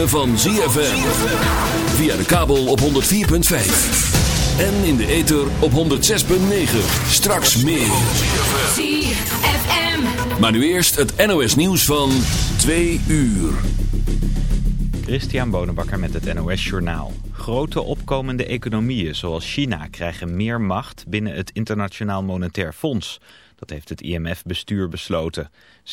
ritme van ZFM. Via de kabel op 104.5. En in de ether op 106.9. Straks meer. ZFM. Maar nu eerst het NOS nieuws van 2 uur. Christian Bonenbakker met het NOS Journaal. Grote opkomende economieën zoals China krijgen meer macht binnen het Internationaal Monetair Fonds. Dat heeft het IMF-bestuur besloten. 6%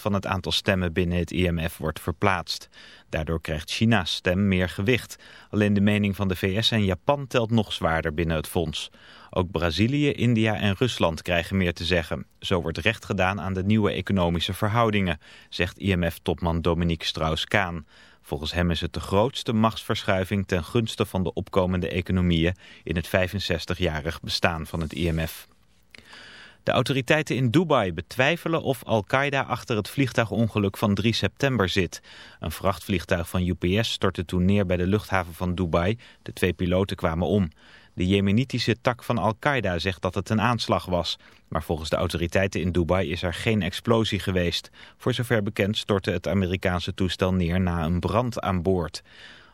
van het aantal stemmen binnen het IMF wordt verplaatst. Daardoor krijgt China's stem meer gewicht. Alleen de mening van de VS en Japan telt nog zwaarder binnen het fonds. Ook Brazilië, India en Rusland krijgen meer te zeggen. Zo wordt recht gedaan aan de nieuwe economische verhoudingen, zegt IMF-topman Dominique Strauss-Kaan. Volgens hem is het de grootste machtsverschuiving ten gunste van de opkomende economieën in het 65-jarig bestaan van het IMF. De autoriteiten in Dubai betwijfelen of Al-Qaeda achter het vliegtuigongeluk van 3 september zit. Een vrachtvliegtuig van UPS stortte toen neer bij de luchthaven van Dubai. De twee piloten kwamen om. De jemenitische tak van Al-Qaeda zegt dat het een aanslag was. Maar volgens de autoriteiten in Dubai is er geen explosie geweest. Voor zover bekend stortte het Amerikaanse toestel neer na een brand aan boord.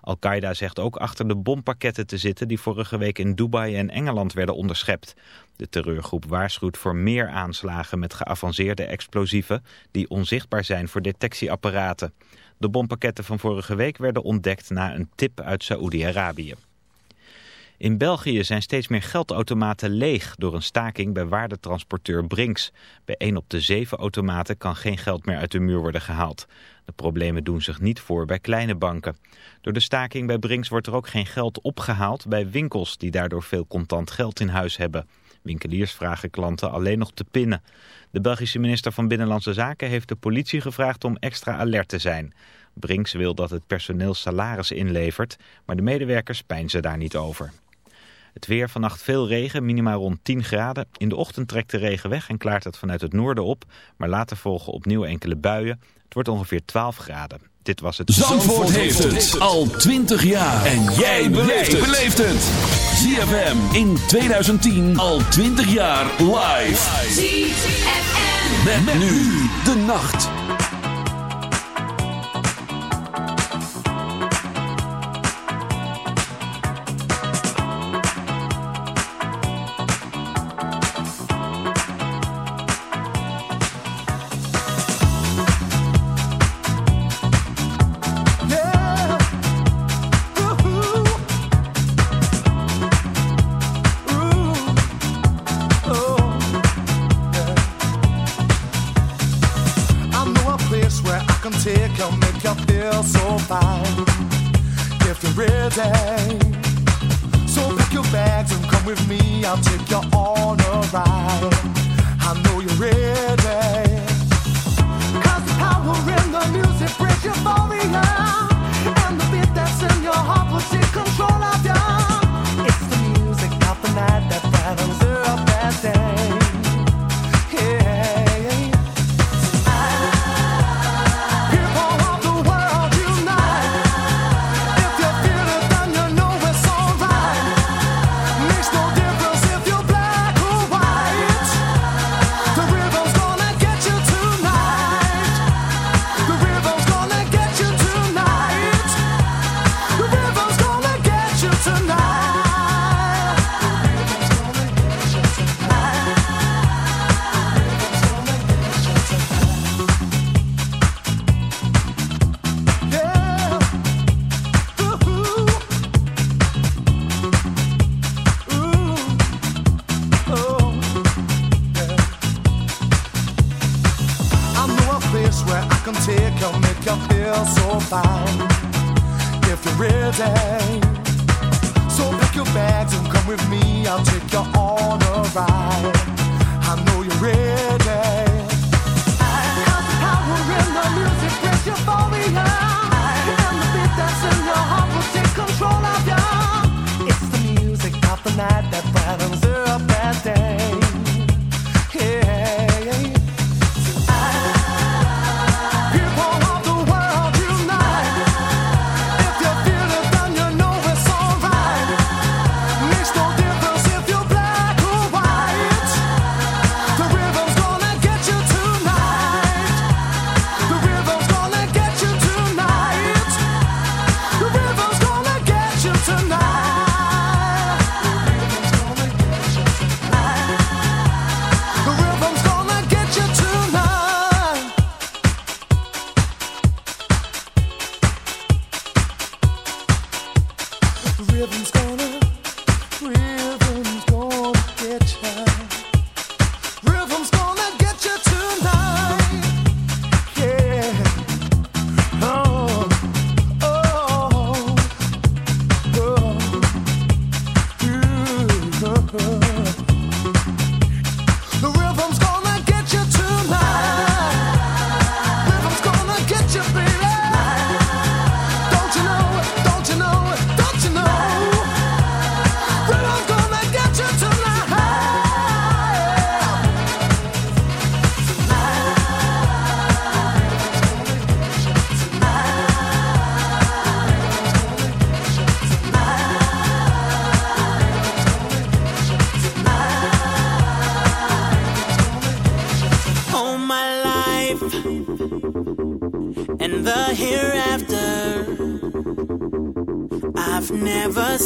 Al-Qaeda zegt ook achter de bompakketten te zitten die vorige week in Dubai en Engeland werden onderschept. De terreurgroep waarschuwt voor meer aanslagen met geavanceerde explosieven die onzichtbaar zijn voor detectieapparaten. De bompakketten van vorige week werden ontdekt na een tip uit Saoedi-Arabië. In België zijn steeds meer geldautomaten leeg door een staking bij waardetransporteur Brinks. Bij 1 op de 7 automaten kan geen geld meer uit de muur worden gehaald. De problemen doen zich niet voor bij kleine banken. Door de staking bij Brinks wordt er ook geen geld opgehaald bij winkels die daardoor veel contant geld in huis hebben. Winkeliers vragen klanten alleen nog te pinnen. De Belgische minister van Binnenlandse Zaken heeft de politie gevraagd om extra alert te zijn. Brinks wil dat het personeel salaris inlevert, maar de medewerkers pijnzen daar niet over. Het weer vannacht veel regen, minimaal rond 10 graden. In de ochtend trekt de regen weg en klaart het vanuit het noorden op. Maar later volgen opnieuw enkele buien. Het wordt ongeveer 12 graden. Dit was het... Zandvoort, heeft het al 20 jaar. En jij beleeft het. ZFM in 2010 al 20 jaar live. ZFM. Met, nu de nacht.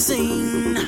ZFM.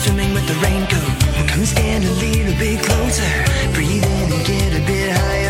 swimming with the raincoat. Well, come stand a little bit closer. Breathe in and get a bit higher.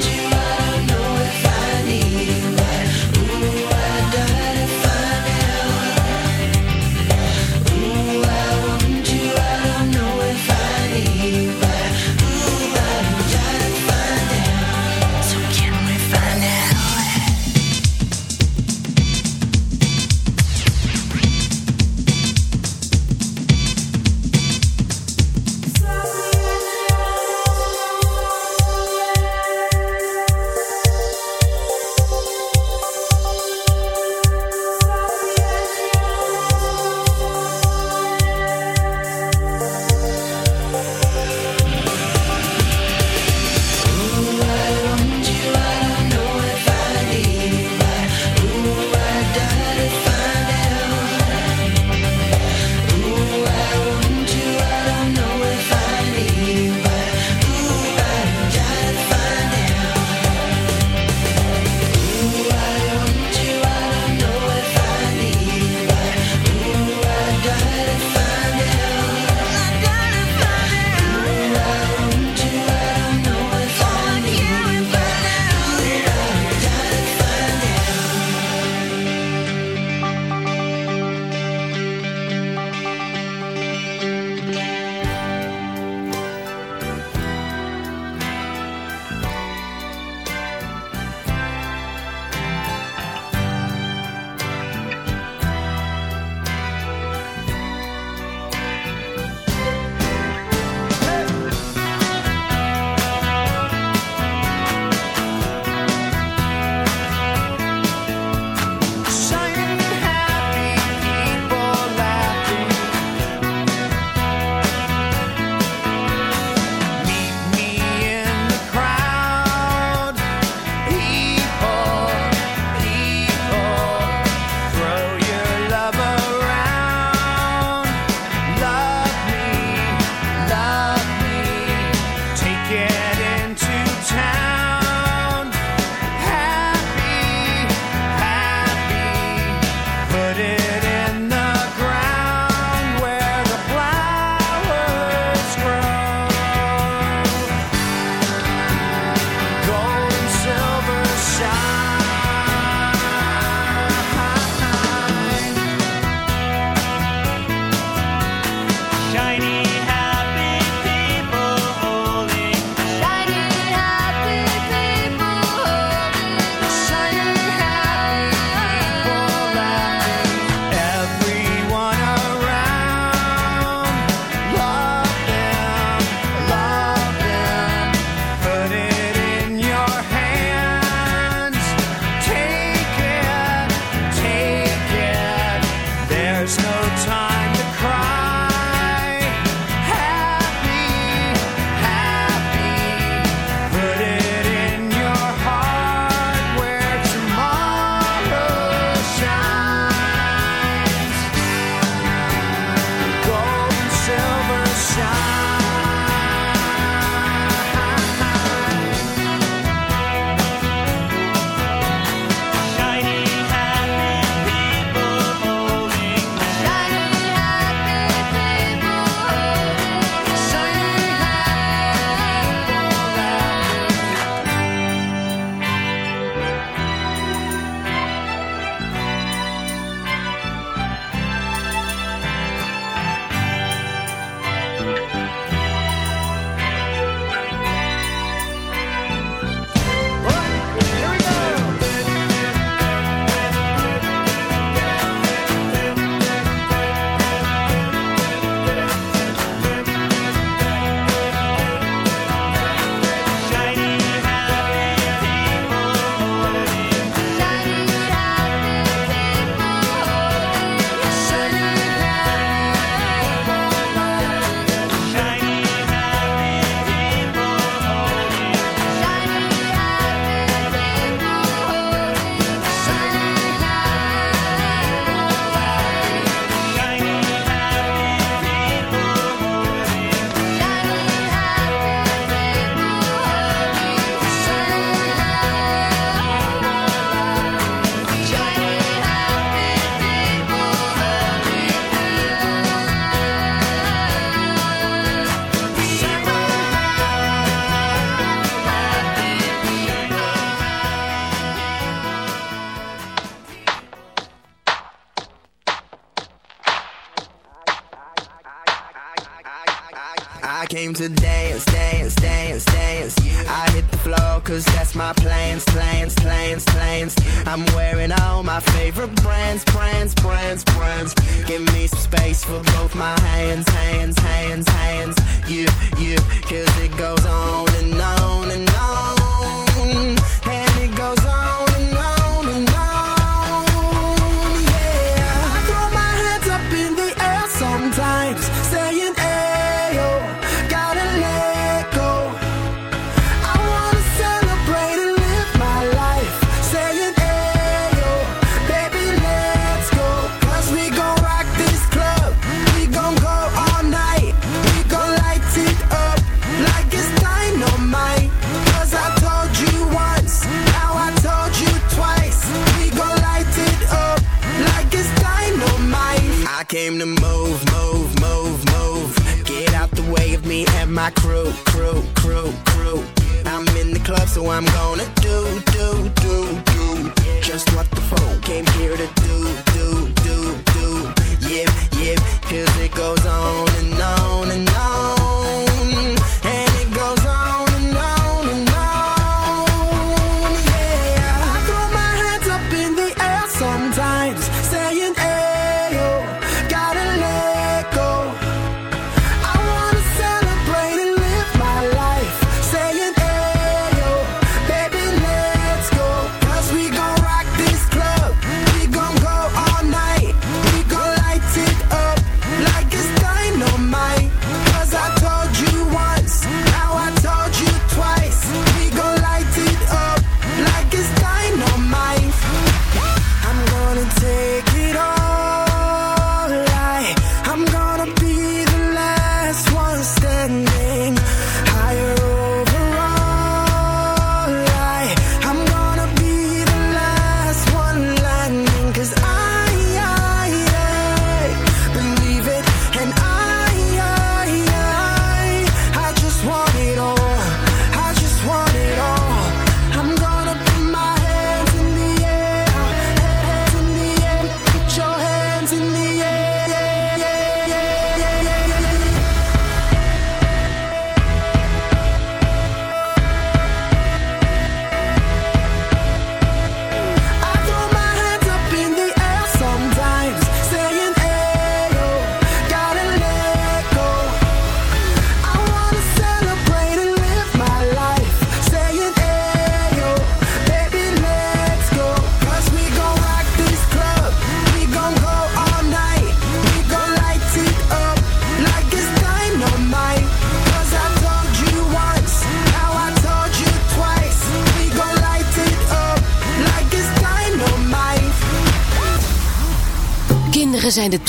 saying.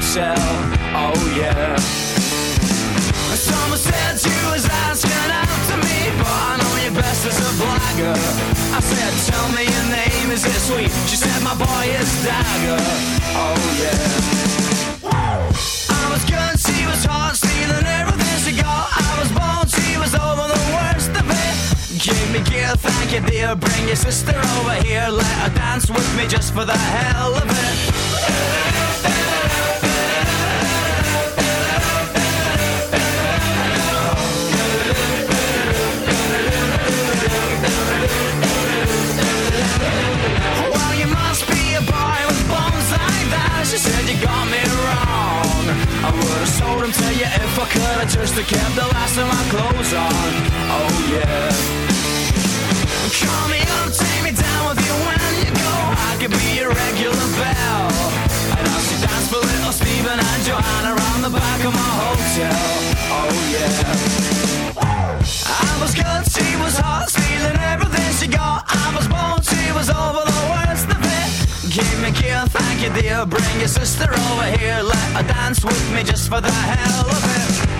hotel. Oh yeah. Someone said you was asking after me, but I know you best as a blagger. I said, tell me your name, is it sweet? She said, my boy is Dagger. Oh yeah. I was good, she was hot, stealing everything she got. I was born, she was over the worst of it. Give me gear, thank you dear, bring your sister over here. Let her dance with me just for the hell of it. I could, I just kept the last of my clothes on. Oh yeah. Call me up, take me down with you when you go. I could be a regular bell. And I'll see dance for little Steven and Joanna around the back of my hotel. Oh yeah. I was good, she was hot, stealing everything she got. I was born, she was over the world. Keep me kill, thank you dear. Bring your sister over here. Let her dance with me just for the hell of it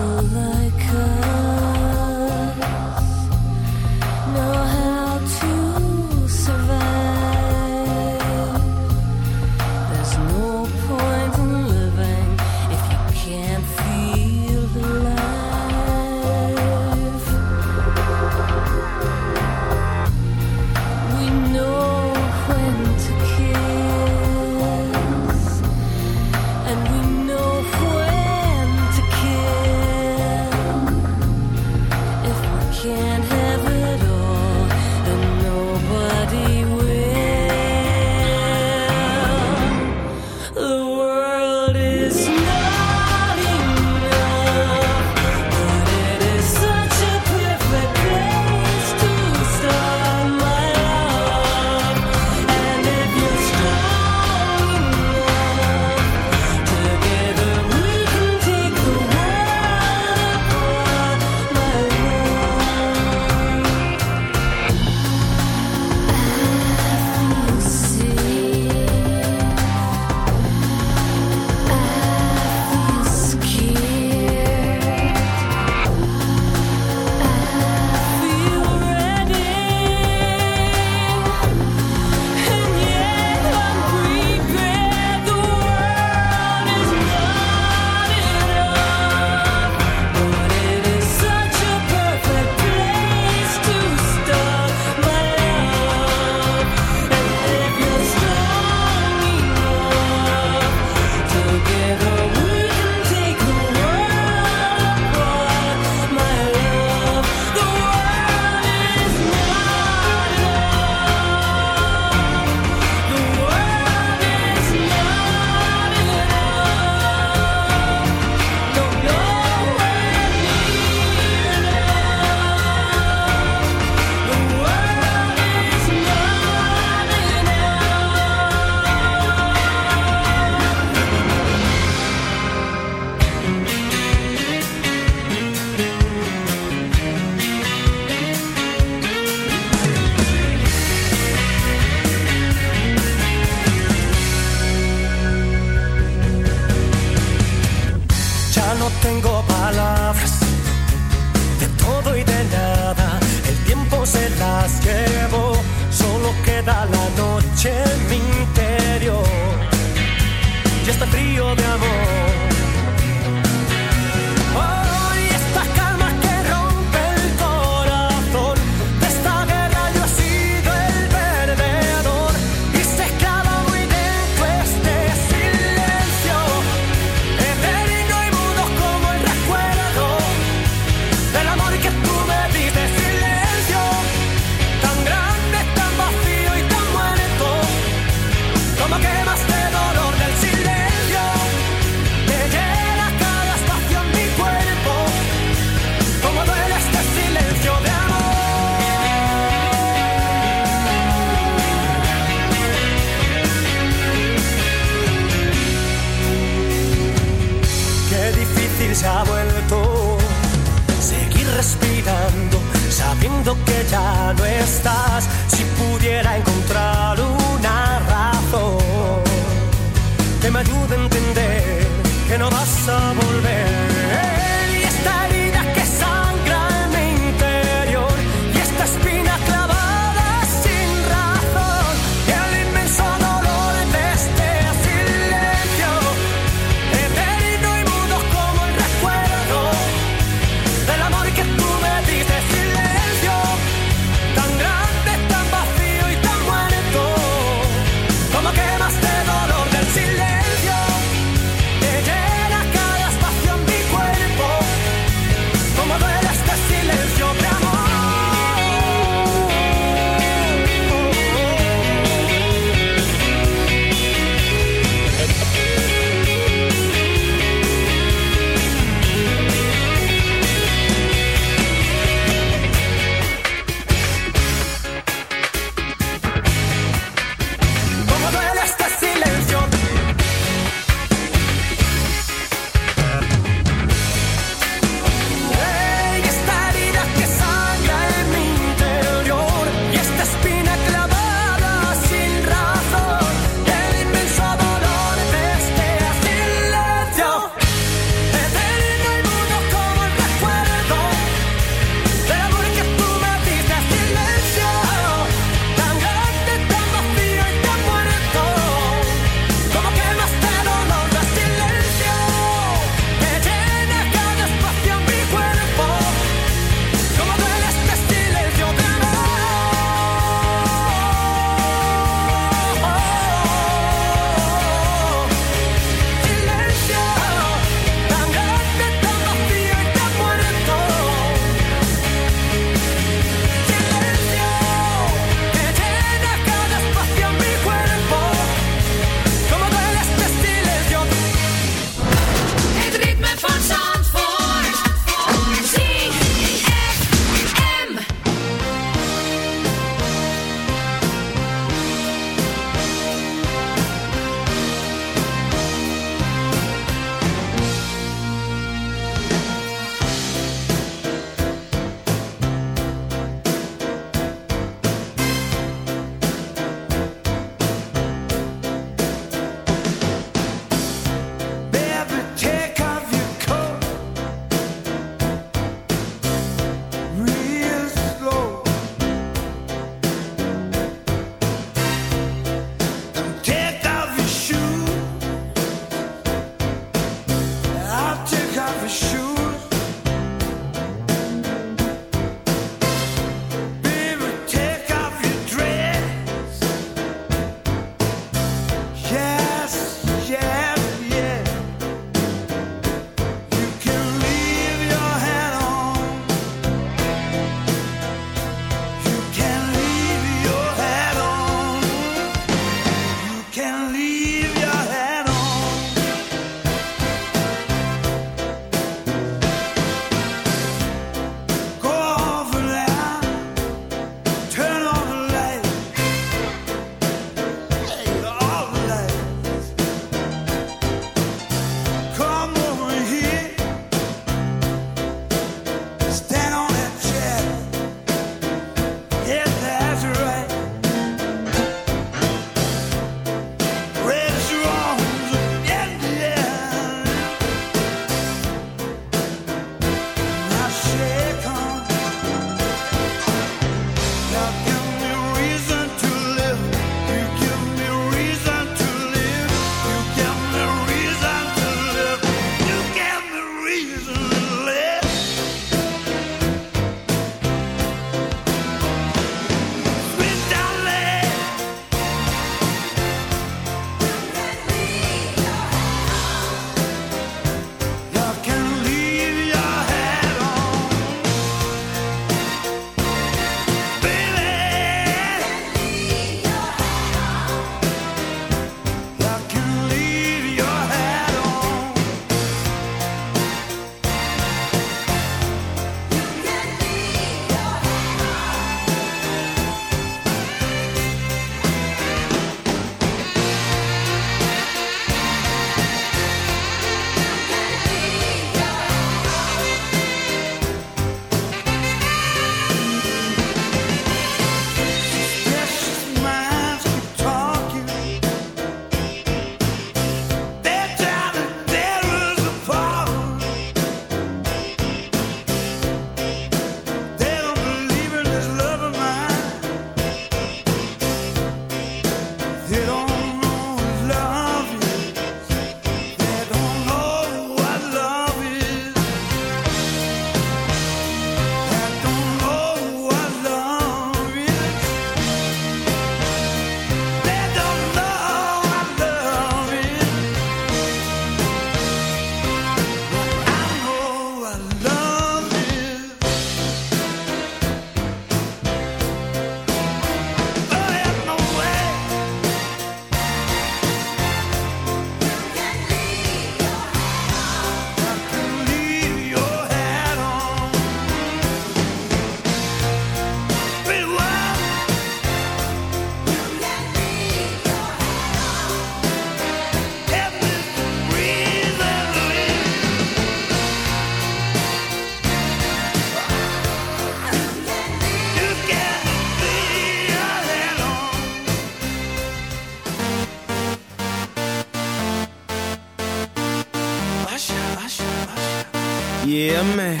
Óyeme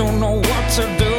don't know what to do.